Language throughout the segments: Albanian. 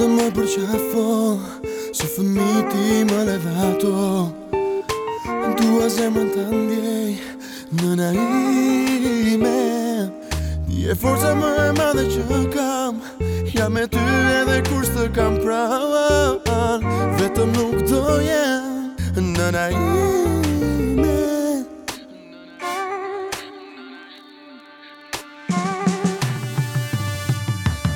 të më përqafo Se fëmi ti më levato Në tua zemrën të ndjej Në na ime e forëse më e madhe që kam Jam me ty edhe kur së kam pravan Vetëm nuk do jem Në na ime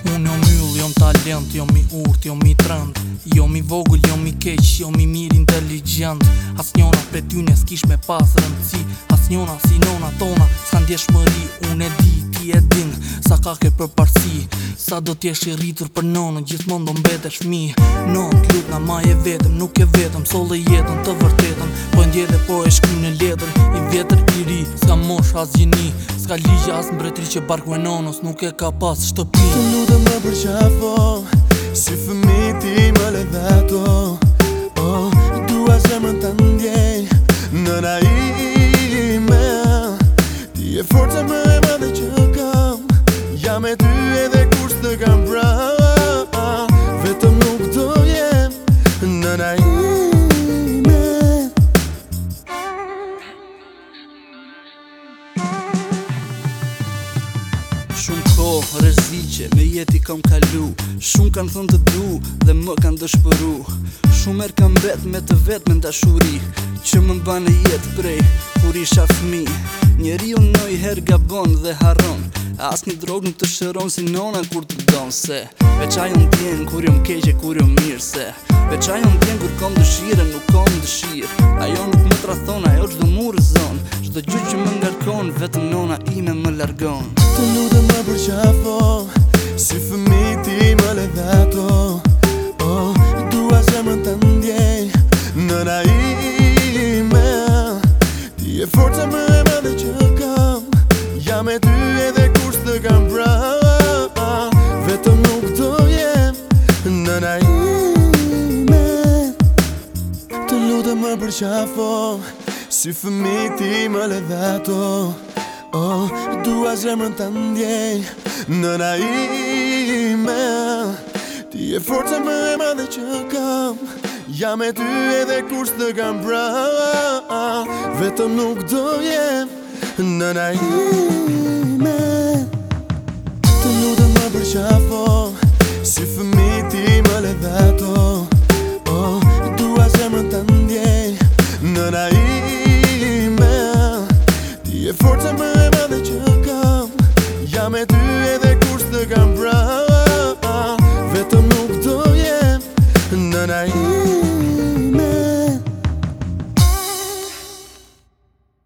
Unë në më shkull, jom talent, jom i urt, jom i trend Jom i vogull, jom i keq, jom i mir inteligent As njona për ty s'kish me pas rëndësi As njona si nona tona, s'ka ndje shmëri Unë e di, ti e din, sa ka ke për parsi Sa do t'jesh i rritur për nonë, gjithmon do mbet e shmi Nonë t'lut nga maje vetëm, nuk e vetëm, sol e jetën të vërtetën Po e ndje dhe po e shkim në ledër, i vetër i ri, s'ka mosh as gjeni s'ka ligja as bretri që barku e nonos nuk e ka pas shtëpi Të lutë me përqafo si fëmi ti më le veto oh, Dua që më të ndjej, në ime Ti e forë më e madhe që kam, jam me ty edhe kur së të kam pra shumë ko, rëzice, me jeti kam kalu Shumë kanë thënë të du, dhe më kanë dëshpëru Shumë erë kam bet me të vetë me ndashuri Që më banë jetë prej, kur isha fmi Njeri unë nëj herë gabon dhe haron As një drogë në të shëron si nona kur të donë se Veqaj unë tjenë kur jom keqe kur jom mirë se Veqaj unë tjenë kur kom dëshire nuk kom dëshirë Ajo nuk më trathon, ajo qdo murë zonë Qdo gjyë që më ngarkon, vetë nona ime më largonë Të lutë më përqafo Si fëmi ti më le dhato Oh, dua zë më të ndjej Në na i me Ti e forca më e më dhe që kam Ja me ty edhe kurs të kam pra Vetëm nuk të jem Në na i me Të lutë më përqafo Si fëmi ti më le dhato Oh, dua më të ndjej Oh, dua zemrën të ndjej Në na ime Ti e forca më e dhe që kam Jam e ty edhe kur të kam pra Vetëm nuk do jem Në na ime Të nuk të më përqafa